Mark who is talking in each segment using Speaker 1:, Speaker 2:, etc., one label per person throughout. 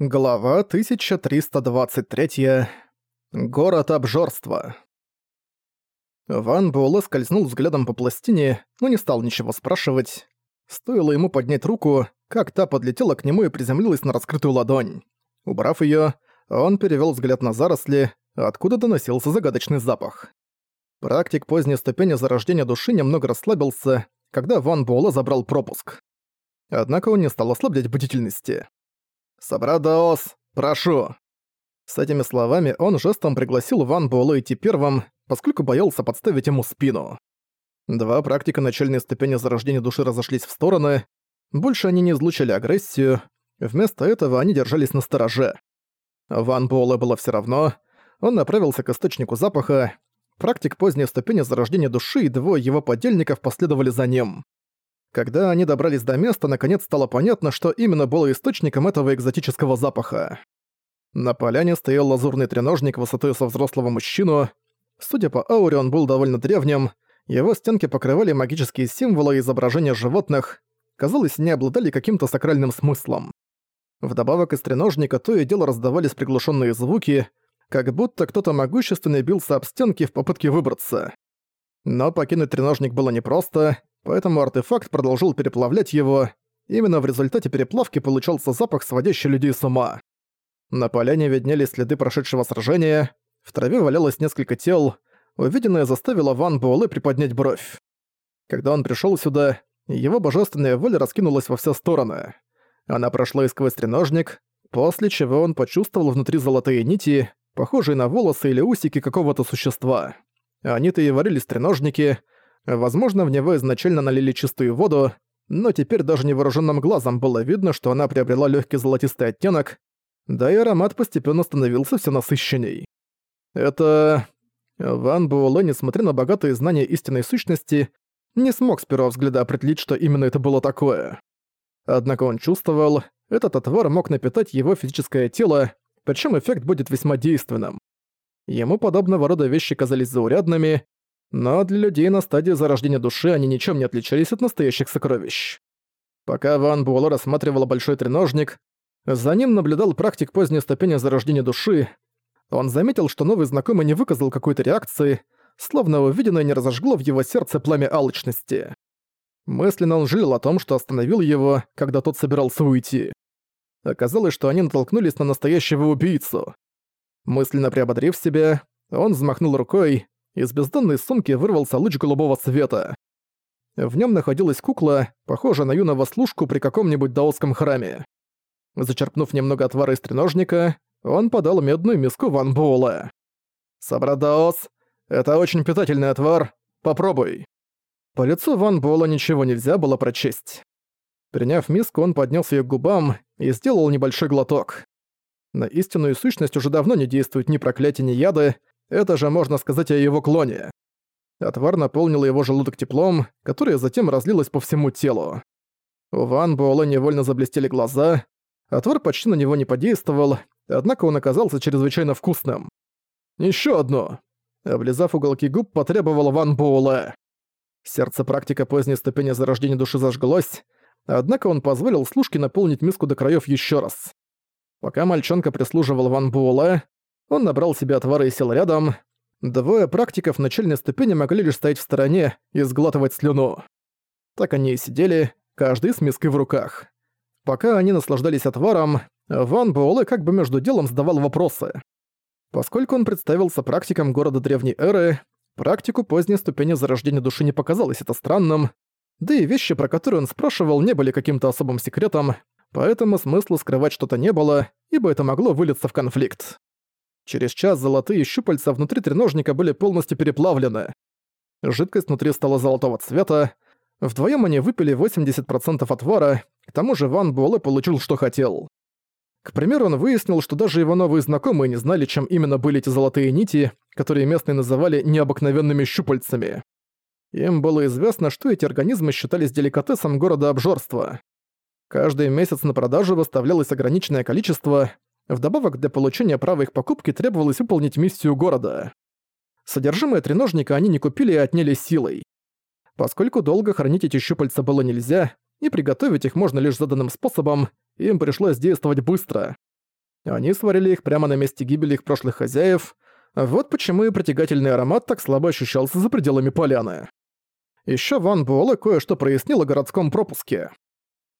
Speaker 1: Глава 1323. Город обжорства. Ван Буэлэ скользнул взглядом по пластине, но не стал ничего спрашивать. Стоило ему поднять руку, как та подлетела к нему и приземлилась на раскрытую ладонь. Убрав её, он перевёл взгляд на заросли, откуда доносился загадочный запах. Практик поздней ступени зарождения души немного расслабился, когда Ван Буэлэ забрал пропуск. Однако он не стал ослаблять бдительности. «Собрадаос, прошу!» С этими словами он жестом пригласил Ван Буэлэ идти первым, поскольку боялся подставить ему спину. Два практика начальной ступени зарождения души разошлись в стороны, больше они не излучали агрессию, вместо этого они держались на стороже. Ван Буэлэ было все равно, он направился к источнику запаха, практик поздней ступени зарождения души и двое его подельников последовали за ним. Когда они добрались до места, наконец стало понятно, что именно было источником этого экзотического запаха. На поляне стоял лазурный треножник высотой со взрослого мужчину. Судя по ауре, он был довольно древним. Его стенки покрывали магические символы и изображения животных. Казалось, не обладали каким-то сакральным смыслом. Вдобавок из треножника то и дело раздавались приглушенные звуки, как будто кто-то могущественный бился об стенки в попытке выбраться. Но покинуть треножник было непросто, поэтому артефакт продолжил переплавлять его. Именно в результате переплавки получался запах, сводящий людей с ума. На поляне виднелись следы прошедшего сражения, в траве валялось несколько тел, увиденное заставило Ван Буэлэ приподнять бровь. Когда он пришёл сюда, его божественная воля раскинулась во все стороны. Она прошла и сквозь треножник, после чего он почувствовал внутри золотые нити, похожие на волосы или усики какого-то существа. Они-то и варились в треножнике, Возможно, в него изначально налили чистую воду, но теперь даже невооруженным глазом было видно, что она приобрела легкий золотистый оттенок, да и аромат постепенно становился все насыщенней. Это... Ван Буэлэ, несмотря на богатые знания истинной сущности, не смог с первого взгляда определить, что именно это было такое. Однако он чувствовал, этот отвар мог напитать его физическое тело, причем эффект будет весьма действенным. Ему подобного рода вещи казались заурядными, но для людей на стадии зарождения души они ничем не отличались от настоящих сокровищ. Пока Ван Буэлло рассматривал большой треножник, за ним наблюдал практик поздней ступени зарождения души. Он заметил, что новый знакомый не выказал какой-то реакции, словно увиденное не разожгло в его сердце пламя алчности. Мысленно он жалел о том, что остановил его, когда тот собирался уйти. Оказалось, что они натолкнулись на настоящего убийцу. Мысленно приободрив себя, он взмахнул рукой, из бездонной сумки вырвался луч голубого цвета. В нем находилась кукла, похожая на юного служку при каком-нибудь даосском храме. Зачерпнув немного отвара из треножника, он подал медную миску Ван Буэлла. «Собрадаос, это очень питательный отвар, попробуй». По лицу Ван Буэлла ничего нельзя было прочесть. Приняв миску, он поднес ее к губам и сделал небольшой глоток. На истинную сущность уже давно не действуют ни проклятия, ни яды, это же можно сказать о его клоне. Отвар наполнил его желудок теплом, которое затем разлилось по всему телу. У Ван Буэлэ невольно заблестели глаза. Отвар почти на него не подействовал, однако он оказался чрезвычайно вкусным. Еще одно. Облизав уголки губ, потребовал Ван Буэлэ. Сердце практика поздней ступени зарождения души зажглось, однако он позволил служке наполнить миску до краев еще раз. Пока мальчонка прислуживал Ван Буэлэ, он набрал себе отвары и сел рядом. Двое практиков начальной ступени могли лишь стоять в стороне и сглатывать слюну. Так они и сидели, каждый с миской в руках. Пока они наслаждались отваром, Ван Буэлэ как бы между делом задавал вопросы. Поскольку он представился практиком города Древней Эры, практику поздней ступени зарождения души не показалось это странным, да и вещи, про которые он спрашивал, не были каким-то особым секретом, поэтому смысла скрывать что-то не было, ибо это могло вылиться в конфликт. Через час золотые щупальца внутри треножника были полностью переплавлены. Жидкость внутри стала золотого цвета. Вдвоем они выпили 80% отвара, к тому же Ван Буэлэ получил, что хотел. К примеру, он выяснил, что даже его новые знакомые не знали, чем именно были эти золотые нити, которые местные называли необыкновенными щупальцами. Им было известно, что эти организмы считались деликатесом города обжорства. Каждый месяц на продажу выставлялось ограниченное количество, Вдобавок, для получения права их покупки требовалось выполнить миссию города. Содержимое треножника они не купили и отняли силой. Поскольку долго хранить эти щупальца было нельзя, и приготовить их можно лишь заданным способом, им пришлось действовать быстро. Они сварили их прямо на месте гибели их прошлых хозяев, вот почему и притягательный аромат так слабо ощущался за пределами поляны. Ещё Ван Буэлэ кое-что прояснил о городском пропуске.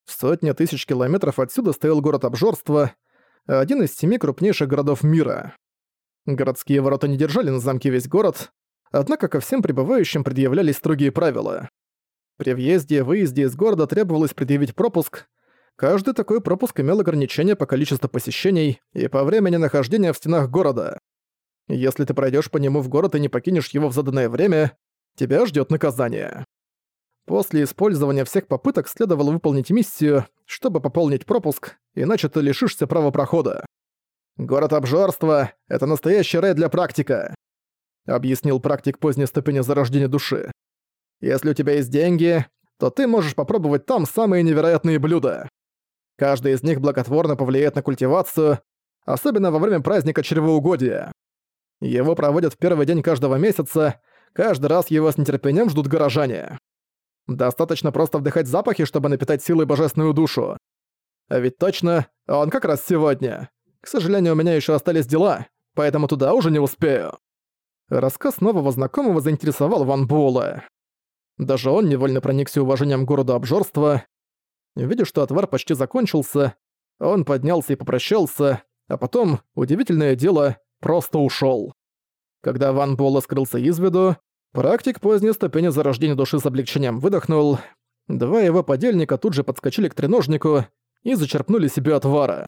Speaker 1: Сотни тысяч километров отсюда стоял город Обжорства, один из семи крупнейших городов мира. Городские ворота не держали на замке весь город, однако ко всем прибывающим предъявлялись строгие правила. При въезде и выезде из города требовалось предъявить пропуск. Каждый такой пропуск имел ограничение по количеству посещений и по времени нахождения в стенах города. Если ты пройдешь по нему в город и не покинешь его в заданное время, тебя ждет наказание. После использования всех попыток следовало выполнить миссию, чтобы пополнить пропуск, иначе ты лишишься права прохода. «Город обжорства — это настоящий рай для практика», — объяснил практик поздней ступени зарождения души. «Если у тебя есть деньги, то ты можешь попробовать там самые невероятные блюда. Каждый из них благотворно повлияет на культивацию, особенно во время праздника чревоугодия. Его проводят в первый день каждого месяца, каждый раз его с нетерпением ждут горожане. Достаточно просто вдыхать запахи, чтобы напитать силой божественную душу. А ведь точно, он как раз сегодня. К сожалению, у меня еще остались дела, поэтому туда уже не успею. Рассказ нового знакомого заинтересовал Ван Буэлла. Даже он невольно проникся уважением к городу обжорства. Видя, что отвар почти закончился, он поднялся и попрощался, а потом, удивительное дело, просто ушёл. Когда Ван Буэлла скрылся из виду, практик поздней ступени зарождения души с облегчением выдохнул. Два его подельника тут же подскочили к треножнику и зачерпнули себе отвара.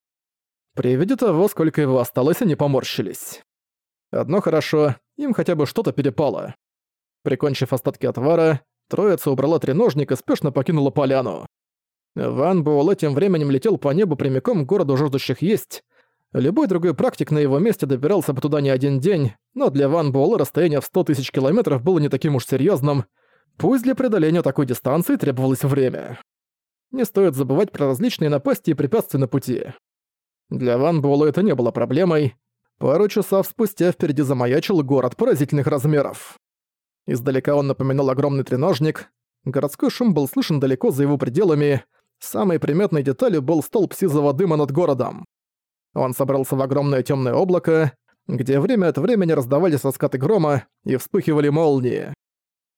Speaker 1: При виде того, сколько его осталось, они поморщились. Одно хорошо, им хотя бы что-то перепало. Прикончив остатки отвара, троица убрала треножник и спешно покинула поляну. Ван Буэлэ тем временем летел по небу прямиком к городу жаждущих есть, Любой другой практик на его месте добирался бы туда не один день, но для Ван Буэлла расстояние в 100 тысяч километров было не таким уж серьезным. Пусть для преодоления такой дистанции требовалось время. Не стоит забывать про различные напасти и препятствия на пути. Для Ван Буэлла это не было проблемой. Пару часов спустя впереди замаячил город поразительных размеров. Издалека он напоминал огромный треножник. Городской шум был слышен далеко за его пределами. Самой приметной деталью был столб сизого дыма над городом. Он собрался в огромное темное облако, где время от времени раздавались раскаты грома и вспыхивали молнии.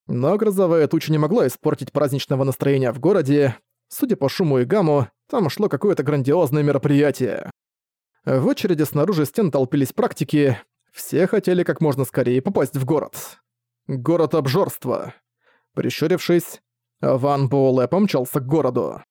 Speaker 1: Но грозовая туча не могла испортить праздничного настроения в городе. Судя по шуму и гамму, там шло какое-то грандиозное мероприятие. В очереди снаружи стен толпились практики, все хотели как можно скорее попасть в город. Город обжорства. Прищурившись, Ван Буэлэ помчался к городу.